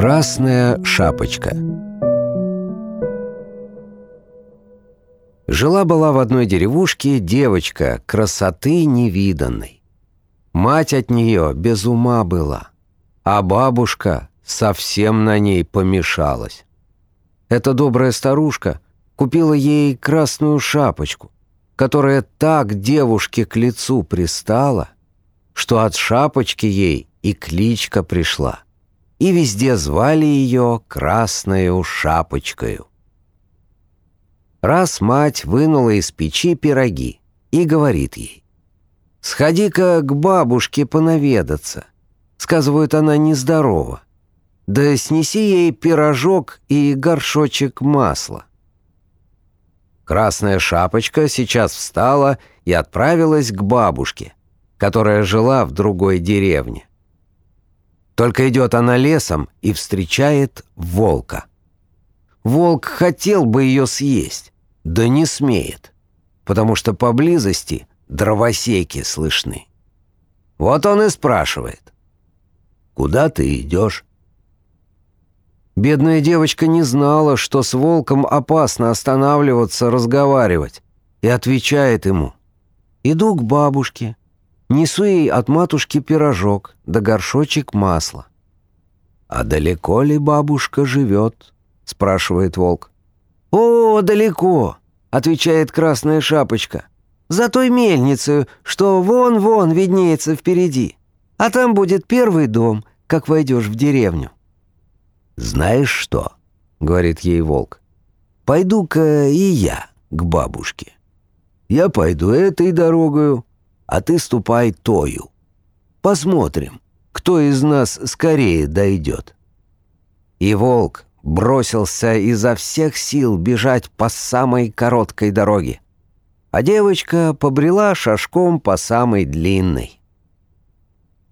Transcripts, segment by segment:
Красная шапочка Жила-была в одной деревушке девочка красоты невиданной. Мать от нее без ума была, а бабушка совсем на ней помешалась. Эта добрая старушка купила ей красную шапочку, которая так девушке к лицу пристала, что от шапочки ей и кличка пришла, и везде звали ее Красною Шапочкою. Раз мать вынула из печи пироги и говорит ей, «Сходи-ка к бабушке понаведаться», сказывают, она нездорова, да снеси ей пирожок и горшочек масла. Красная шапочка сейчас встала и отправилась к бабушке, которая жила в другой деревне. Только идет она лесом и встречает волка. Волк хотел бы ее съесть, да не смеет, потому что поблизости дровосеки слышны. Вот он и спрашивает, «Куда ты идешь?» Бедная девочка не знала, что с волком опасно останавливаться, разговаривать, и отвечает ему, «Иду к бабушке, несу ей от матушки пирожок да горшочек масла». «А далеко ли бабушка живет?» — спрашивает волк. «О, далеко!» — отвечает красная шапочка. «За той мельницей, что вон-вон виднеется впереди. А там будет первый дом, как войдешь в деревню». «Знаешь что?» — говорит ей волк. «Пойду-ка и я к бабушке. Я пойду этой дорогою, а ты ступай тою. Посмотрим, кто из нас скорее дойдет». И волк бросился изо всех сил бежать по самой короткой дороге, а девочка побрела шажком по самой длинной.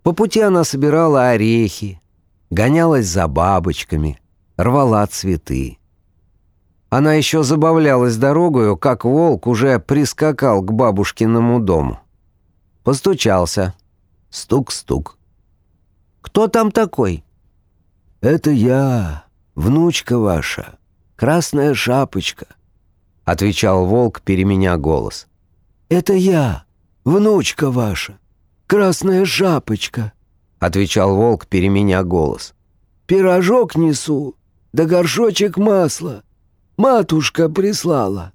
По пути она собирала орехи, гонялась за бабочками, рвала цветы. Она еще забавлялась дорогою, как волк уже прискакал к бабушкиному дому. Постучался. Стук-стук. «Кто там такой?» «Это я, внучка ваша, красная шапочка», — отвечал волк, переменя голос. «Это я, внучка ваша, красная шапочка», — отвечал волк, переменя голос. «Пирожок несу, да горшочек масла. Матушка прислала».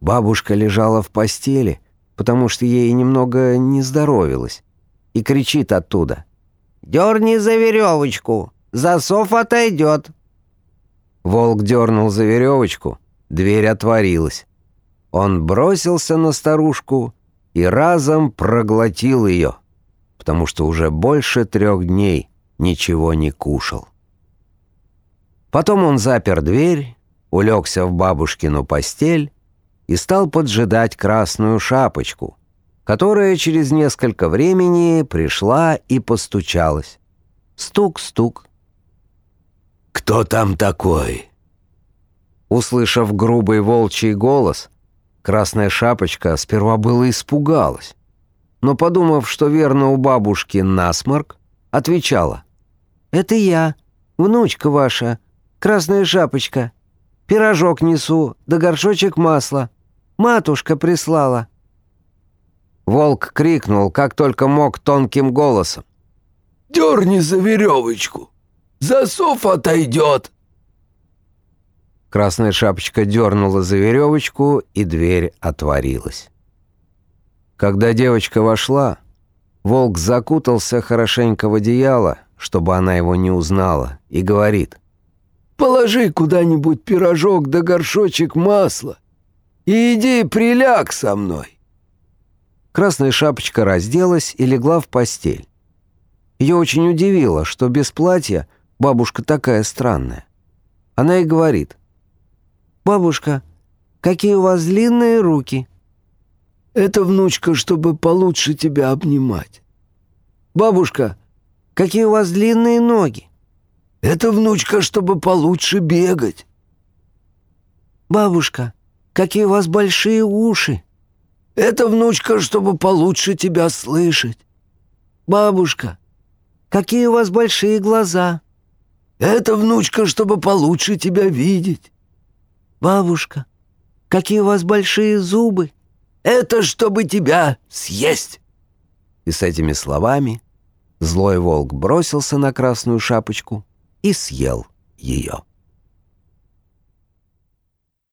Бабушка лежала в постели, потому что ей немного не здоровилось, и кричит оттуда. «Дерни за веревочку, засов отойдет». Волк дернул за веревочку, дверь отворилась. Он бросился на старушку и разом проглотил ее потому что уже больше трех дней ничего не кушал. Потом он запер дверь, улегся в бабушкину постель и стал поджидать красную шапочку, которая через несколько времени пришла и постучалась. Стук-стук. «Кто там такой?» Услышав грубый волчий голос, красная шапочка сперва было испугалась но, подумав, что верно у бабушки насморк, отвечала. «Это я, внучка ваша, красная шапочка. Пирожок несу, да горшочек масла. Матушка прислала». Волк крикнул, как только мог, тонким голосом. «Дерни за веревочку! Засов отойдет!» Красная шапочка дернула за веревочку, и дверь отворилась. Когда девочка вошла, волк закутался хорошенько в одеяло, чтобы она его не узнала, и говорит, «Положи куда-нибудь пирожок да горшочек масла иди приляг со мной». Красная шапочка разделась и легла в постель. Ее очень удивило, что без платья бабушка такая странная. Она и говорит, «Бабушка, какие у вас длинные руки!» Это, внучка, чтобы получше тебя обнимать. Бабушка, какие у вас длинные ноги. Это, внучка, чтобы получше бегать. Бабушка, какие у вас большие уши. Это, внучка, чтобы получше тебя слышать. Бабушка, какие у вас большие глаза. Это, внучка, чтобы получше тебя видеть». «Бабушка, какие у вас большие зубы!» «Это чтобы тебя съесть!» И с этими словами злой волк бросился на красную шапочку и съел ее.